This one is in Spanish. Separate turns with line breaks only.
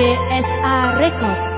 DSA Record.